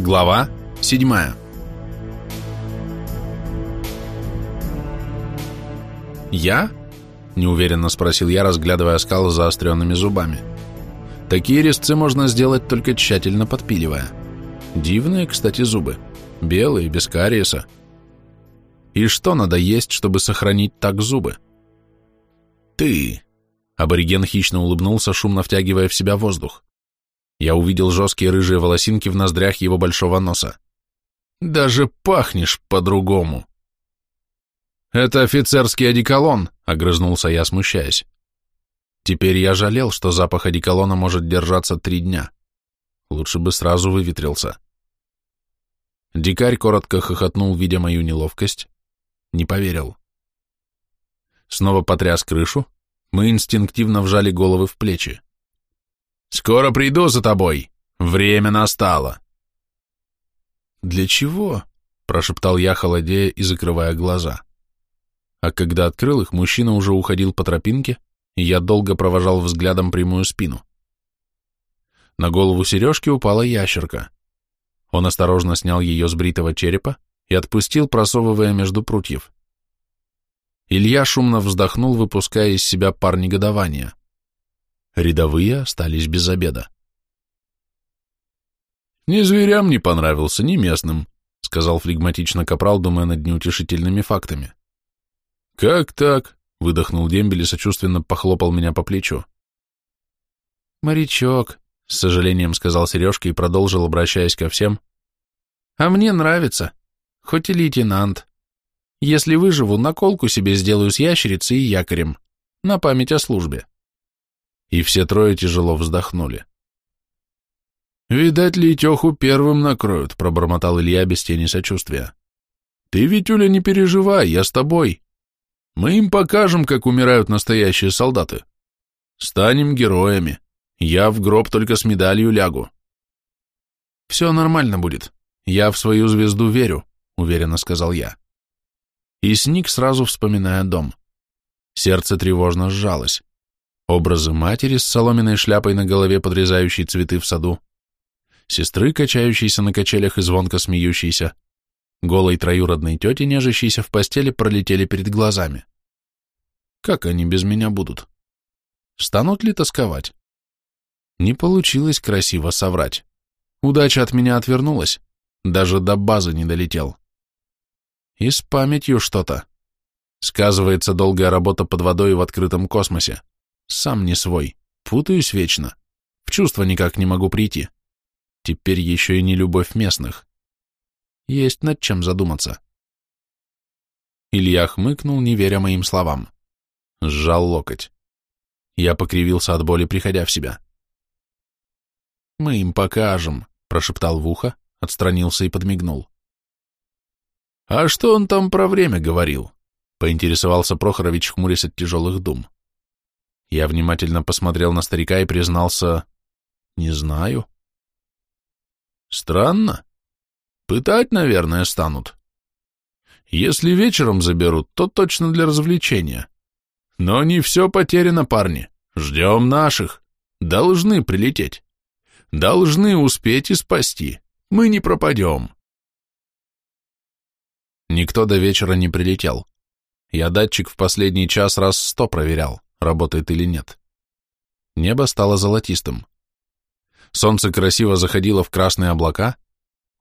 Глава 7 «Я?» – неуверенно спросил я, разглядывая скалы заостренными зубами. «Такие резцы можно сделать только тщательно подпиливая. Дивные, кстати, зубы. Белые, без кариеса. И что надо есть, чтобы сохранить так зубы?» «Ты!» – абориген хищно улыбнулся, шумно втягивая в себя воздух. Я увидел жесткие рыжие волосинки в ноздрях его большого носа. «Даже пахнешь по-другому!» «Это офицерский одеколон», — огрызнулся я, смущаясь. Теперь я жалел, что запах одеколона может держаться три дня. Лучше бы сразу выветрился. Дикарь коротко хохотнул, видя мою неловкость. Не поверил. Снова потряс крышу. Мы инстинктивно вжали головы в плечи. «Скоро приду за тобой. Время настало». «Для чего?» — прошептал я, холодея и закрывая глаза а когда открыл их, мужчина уже уходил по тропинке, и я долго провожал взглядом прямую спину. На голову сережки упала ящерка. Он осторожно снял ее с бритого черепа и отпустил, просовывая между прутьев. Илья шумно вздохнул, выпуская из себя пар негодования. Рядовые остались без обеда. «Ни зверям не понравился, ни местным», — сказал флегматично Капрал, думая над неутешительными фактами. «Как так?» — выдохнул дембель и сочувственно похлопал меня по плечу. «Морячок», — с сожалением сказал Сережка и продолжил, обращаясь ко всем. «А мне нравится, хоть и лейтенант. Если выживу, наколку себе сделаю с ящерицей и якорем, на память о службе». И все трое тяжело вздохнули. «Видать, Летеху первым накроют», — пробормотал Илья без тени сочувствия. «Ты, Витюля, не переживай, я с тобой. Мы им покажем, как умирают настоящие солдаты. Станем героями. Я в гроб только с медалью лягу. Все нормально будет. Я в свою звезду верю, уверенно сказал я. И сник, сразу вспоминая дом. Сердце тревожно сжалось. Образы матери с соломенной шляпой на голове, подрезающей цветы в саду, сестры, качающейся на качелях и звонко смеющейся, голой троюродной тети, нежащейся в постели, пролетели перед глазами. Как они без меня будут? Станут ли тосковать? Не получилось красиво соврать. Удача от меня отвернулась, даже до базы не долетел. И с памятью что-то. Сказывается долгая работа под водой в открытом космосе. Сам не свой, путаюсь вечно. В чувство никак не могу прийти. Теперь еще и не любовь местных. Есть над чем задуматься. Илья хмыкнул, не веря моим словам. Сжал локоть. Я покривился от боли, приходя в себя. «Мы им покажем», — прошептал в ухо, отстранился и подмигнул. «А что он там про время говорил?» — поинтересовался Прохорович, хмурясь от тяжелых дум. Я внимательно посмотрел на старика и признался, «Не знаю». «Странно. Пытать, наверное, станут. Если вечером заберут, то точно для развлечения. Но не все потеряно, парни. Ждем наших. Должны прилететь. Должны успеть и спасти. Мы не пропадем. Никто до вечера не прилетел. Я датчик в последний час раз сто проверял, работает или нет. Небо стало золотистым. Солнце красиво заходило в красные облака,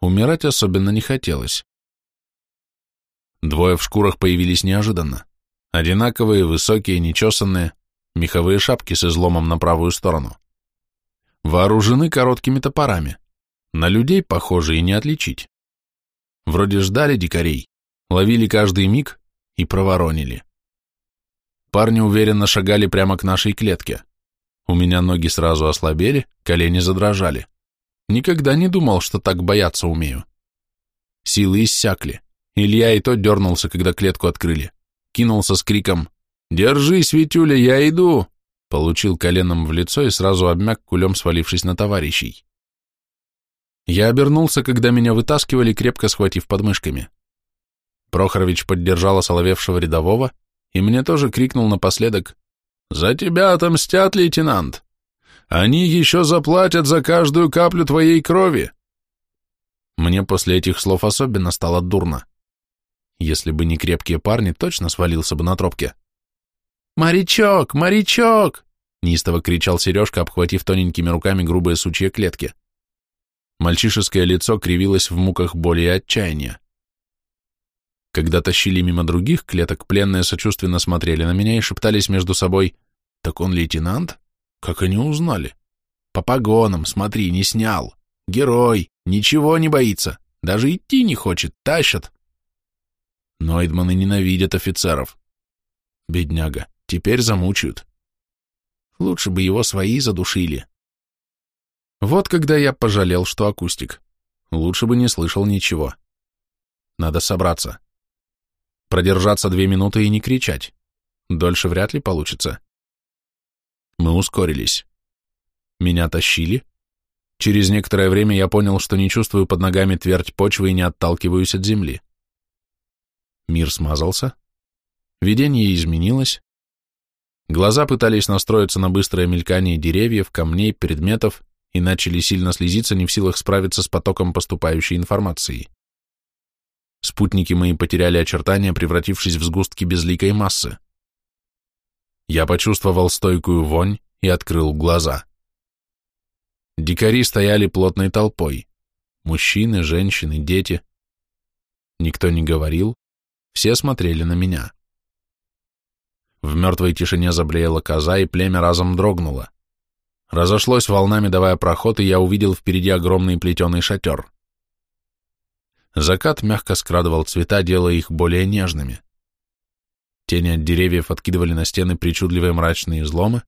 Умирать особенно не хотелось. Двое в шкурах появились неожиданно. Одинаковые, высокие, нечесанные, меховые шапки с изломом на правую сторону. Вооружены короткими топорами. На людей похоже и не отличить. Вроде ждали дикарей, ловили каждый миг и проворонили. Парни уверенно шагали прямо к нашей клетке. У меня ноги сразу ослабели, колени задрожали. Никогда не думал, что так бояться умею. Силы иссякли. Илья и тот дернулся, когда клетку открыли. Кинулся с криком «Держись, Витюля, я иду!» Получил коленом в лицо и сразу обмяк, кулем свалившись на товарищей. Я обернулся, когда меня вытаскивали, крепко схватив подмышками. Прохорович поддержал осоловевшего рядового, и мне тоже крикнул напоследок «За тебя отомстят, лейтенант!» Они еще заплатят за каждую каплю твоей крови. Мне после этих слов особенно стало дурно. Если бы не крепкие парни, точно свалился бы на тропке. «Морячок! Морячок!» — неистово кричал Сережка, обхватив тоненькими руками грубые сучья клетки. Мальчишеское лицо кривилось в муках боли и отчаяния. Когда тащили мимо других клеток, пленные сочувственно смотрели на меня и шептались между собой, «Так он лейтенант? Как они узнали? По погонам, смотри, не снял. Герой, ничего не боится, даже идти не хочет, тащат». Нойдманы ненавидят офицеров. Бедняга, теперь замучают. Лучше бы его свои задушили. Вот когда я пожалел, что акустик. Лучше бы не слышал ничего. Надо собраться. Продержаться две минуты и не кричать. Дольше вряд ли получится. Мы ускорились. Меня тащили. Через некоторое время я понял, что не чувствую под ногами твердь почвы и не отталкиваюсь от земли. Мир смазался. Видение изменилось. Глаза пытались настроиться на быстрое мелькание деревьев, камней, предметов и начали сильно слезиться, не в силах справиться с потоком поступающей информации. Спутники мои потеряли очертания, превратившись в сгустки безликой массы. Я почувствовал стойкую вонь и открыл глаза. Дикари стояли плотной толпой. Мужчины, женщины, дети. Никто не говорил, все смотрели на меня. В мертвой тишине заблеяла коза, и племя разом дрогнуло. Разошлось волнами, давая проход, и я увидел впереди огромный плетеный шатер. Закат мягко скрадывал цвета, делая их более нежными. Тени от деревьев откидывали на стены причудливые мрачные изломы.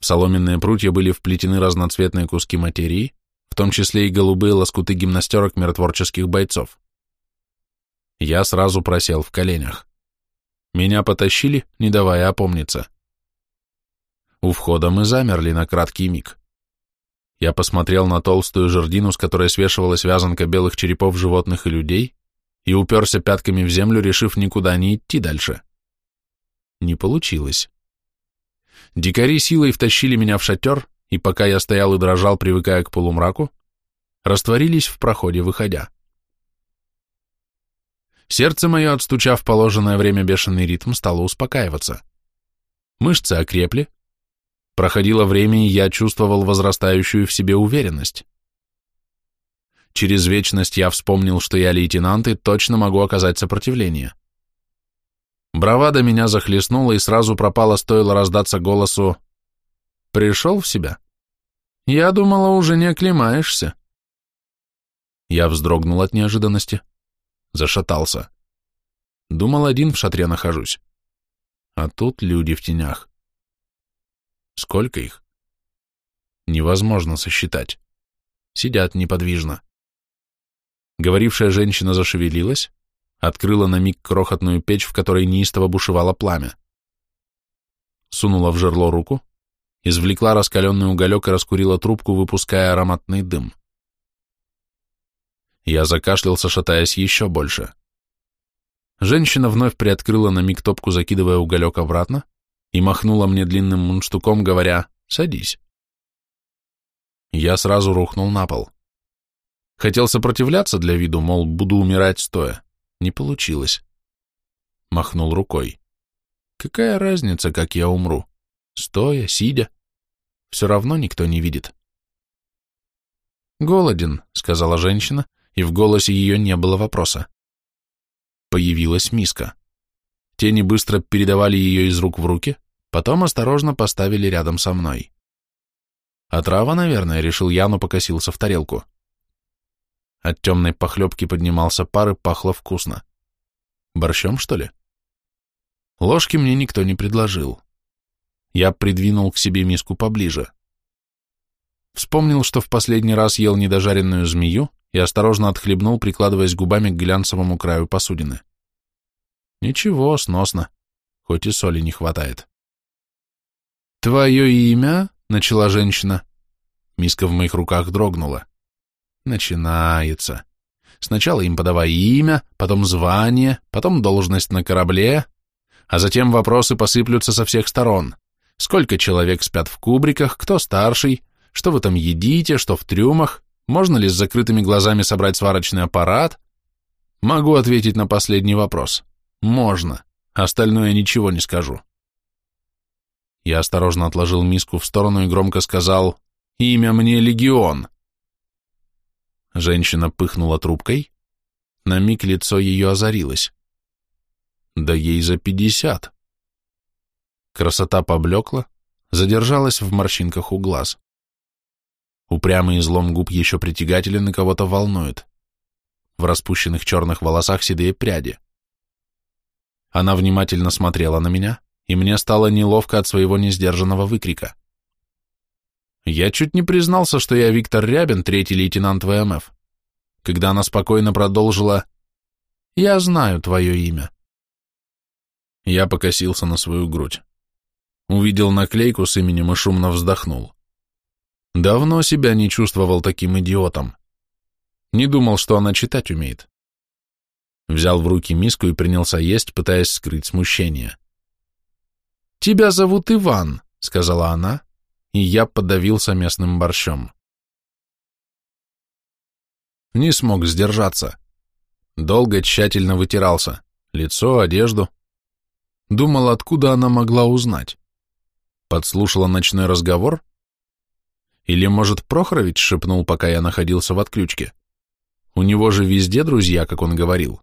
В соломенные прутья были вплетены разноцветные куски материи, в том числе и голубые лоскуты гимнастерок миротворческих бойцов. Я сразу просел в коленях. Меня потащили, не давая опомниться. У входа мы замерли на краткий миг. Я посмотрел на толстую жердину, с которой свешивалась вязанка белых черепов животных и людей, и уперся пятками в землю, решив никуда не идти дальше. Не получилось. Дикари силой втащили меня в шатер, и пока я стоял и дрожал, привыкая к полумраку, растворились в проходе, выходя. Сердце мое, отстучав положенное время бешеный ритм, стало успокаиваться. Мышцы окрепли, Проходило время, и я чувствовал возрастающую в себе уверенность. Через вечность я вспомнил, что я лейтенант и точно могу оказать сопротивление. Бравада меня захлестнула и сразу пропала, стоило раздаться голосу «Пришел в себя? Я думала, уже не оклемаешься». Я вздрогнул от неожиданности, зашатался. Думал, один в шатре нахожусь. А тут люди в тенях. Сколько их? Невозможно сосчитать. Сидят неподвижно. Говорившая женщина зашевелилась, открыла на миг крохотную печь, в которой неистово бушевало пламя. Сунула в жерло руку, извлекла раскаленный уголек и раскурила трубку, выпуская ароматный дым. Я закашлялся, шатаясь еще больше. Женщина вновь приоткрыла на миг топку, закидывая уголек обратно, и махнула мне длинным мундштуком, говоря «садись». Я сразу рухнул на пол. Хотел сопротивляться для виду, мол, буду умирать стоя. Не получилось. Махнул рукой. Какая разница, как я умру? Стоя, сидя? Все равно никто не видит. «Голоден», — сказала женщина, и в голосе ее не было вопроса. Появилась миска. Тени быстро передавали ее из рук в руки, потом осторожно поставили рядом со мной. Отрава, наверное, решил я, но покосился в тарелку. От темной похлебки поднимался пар и пахло вкусно. Борщом, что ли? Ложки мне никто не предложил. Я придвинул к себе миску поближе. Вспомнил, что в последний раз ел недожаренную змею и осторожно отхлебнул, прикладываясь губами к глянцевому краю посудины. Ничего, сносно, хоть и соли не хватает. «Твое имя?» — начала женщина. Миска в моих руках дрогнула. Начинается. Сначала им подавай имя, потом звание, потом должность на корабле, а затем вопросы посыплются со всех сторон. Сколько человек спят в кубриках, кто старший, что вы там едите, что в трюмах, Можно ли с закрытыми глазами собрать сварочный аппарат? Могу ответить на последний вопрос. Можно. Остальное ничего не скажу. Я осторожно отложил миску в сторону и громко сказал «Имя мне Легион». Женщина пыхнула трубкой. На миг лицо ее озарилось. Да ей за пятьдесят. Красота поблекла, задержалась в морщинках у глаз. Упрямый излом губ еще притягателен и кого-то волнует. В распущенных черных волосах седые пряди. Она внимательно смотрела на меня, и мне стало неловко от своего несдержанного выкрика. Я чуть не признался, что я Виктор Рябин, третий лейтенант ВМФ, когда она спокойно продолжила «Я знаю твое имя». Я покосился на свою грудь. Увидел наклейку с именем и шумно вздохнул. Давно себя не чувствовал таким идиотом. Не думал, что она читать умеет. Взял в руки миску и принялся есть, пытаясь скрыть смущение. «Тебя зовут Иван», — сказала она, и я подавился местным борщом. Не смог сдержаться. Долго тщательно вытирался. Лицо, одежду. Думал, откуда она могла узнать. Подслушала ночной разговор? Или, может, Прохорович шепнул, пока я находился в отключке? У него же везде друзья, как он говорил.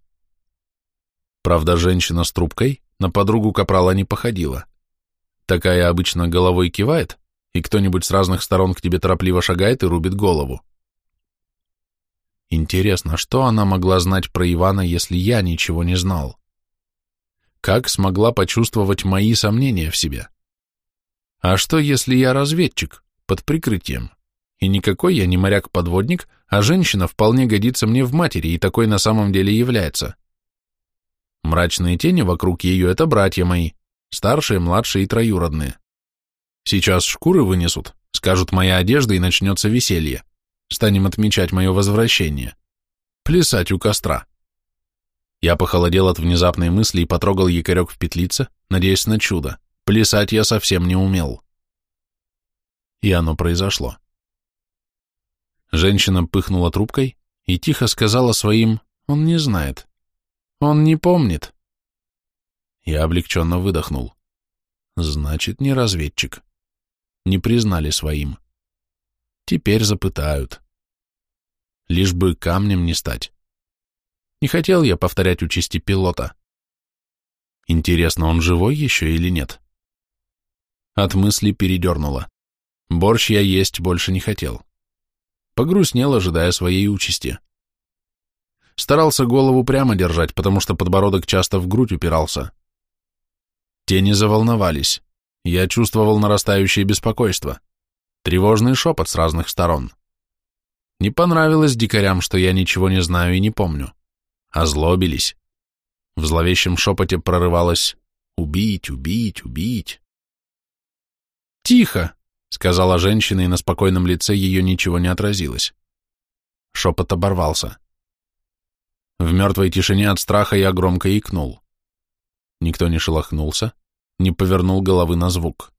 Правда, женщина с трубкой на подругу Капрала не походила. Такая обычно головой кивает, и кто-нибудь с разных сторон к тебе торопливо шагает и рубит голову. Интересно, что она могла знать про Ивана, если я ничего не знал? Как смогла почувствовать мои сомнения в себе? А что, если я разведчик, под прикрытием? И никакой я не моряк-подводник, а женщина вполне годится мне в матери, и такой на самом деле является. Мрачные тени вокруг ее — это братья мои, старшие, младшие и троюродные. Сейчас шкуры вынесут, скажут моя одежда, и начнется веселье. Станем отмечать мое возвращение. Плясать у костра. Я похолодел от внезапной мысли и потрогал якорек в петлице, надеясь на чудо. Плясать я совсем не умел. И оно произошло. Женщина пыхнула трубкой и тихо сказала своим «Он не знает. Он не помнит». Я облегченно выдохнул. Значит, не разведчик. Не признали своим. Теперь запытают. Лишь бы камнем не стать. Не хотел я повторять участи пилота. Интересно, он живой еще или нет? От мысли передернуло. Борщ я есть больше не хотел. Погрустнел, ожидая своей участи. Старался голову прямо держать, потому что подбородок часто в грудь упирался. Тени заволновались. Я чувствовал нарастающее беспокойство. Тревожный шепот с разных сторон. Не понравилось дикарям, что я ничего не знаю и не помню. Озлобились. В зловещем шепоте прорывалось «убить, убить, убить». «Тихо!» — сказала женщина, и на спокойном лице ее ничего не отразилось. Шепот оборвался. В мертвой тишине от страха я громко икнул. Никто не шелохнулся, не повернул головы на звук.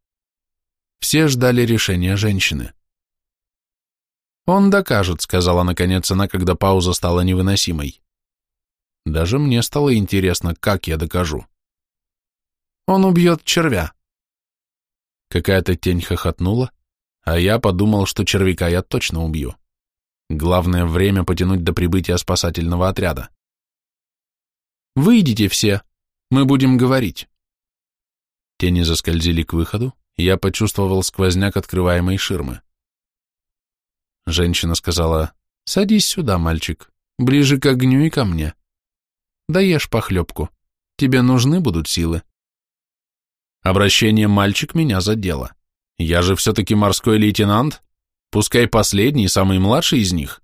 Все ждали решения женщины. «Он докажет», — сказала наконец она, когда пауза стала невыносимой. Даже мне стало интересно, как я докажу. «Он убьет червя», Какая-то тень хохотнула, а я подумал, что червяка я точно убью. Главное время потянуть до прибытия спасательного отряда. «Выйдите все, мы будем говорить». Тени заскользили к выходу, и я почувствовал сквозняк открываемой ширмы. Женщина сказала, «Садись сюда, мальчик, ближе к огню и ко мне. Даешь похлебку, тебе нужны будут силы». Обращение «мальчик» меня задело. Я же все-таки морской лейтенант, пускай последний, самый младший из них.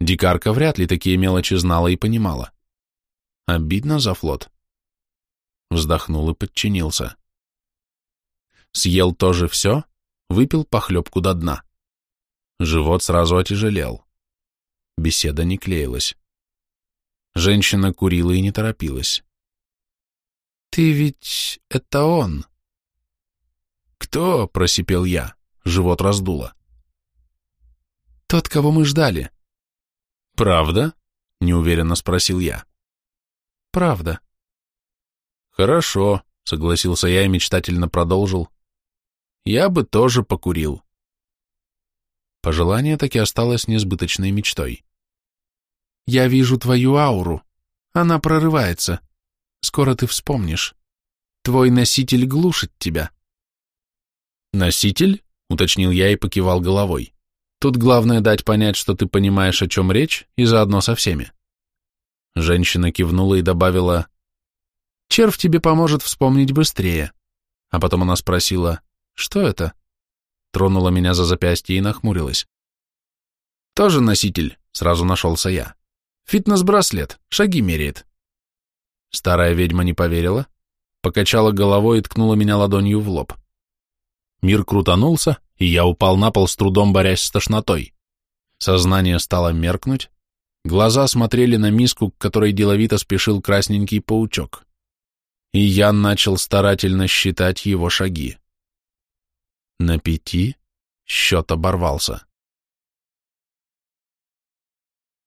Дикарка вряд ли такие мелочи знала и понимала. Обидно за флот. Вздохнул и подчинился. Съел тоже все, выпил похлебку до дна. Живот сразу отяжелел. Беседа не клеилась. Женщина курила и не торопилась. «Ты ведь это он?» «Кто?» — просипел я. Живот раздуло. Тот, кого мы ждали. Правда? Неуверенно спросил я. Правда. Хорошо, согласился я и мечтательно продолжил. Я бы тоже покурил. Пожелание таки осталось несбыточной мечтой. Я вижу твою ауру. Она прорывается. Скоро ты вспомнишь. Твой носитель глушит тебя. Носитель? Уточнил я и покивал головой. Тут главное дать понять, что ты понимаешь, о чем речь, и заодно со всеми. Женщина кивнула и добавила, «Червь тебе поможет вспомнить быстрее». А потом она спросила, «Что это?» Тронула меня за запястье и нахмурилась. «Тоже носитель», — сразу нашелся я. «Фитнес-браслет, шаги меряет». Старая ведьма не поверила, покачала головой и ткнула меня ладонью в лоб. Мир крутанулся, и я упал на пол с трудом борясь с тошнотой. Сознание стало меркнуть, глаза смотрели на миску, к которой деловито спешил красненький паучок. И я начал старательно считать его шаги. На пяти счет оборвался.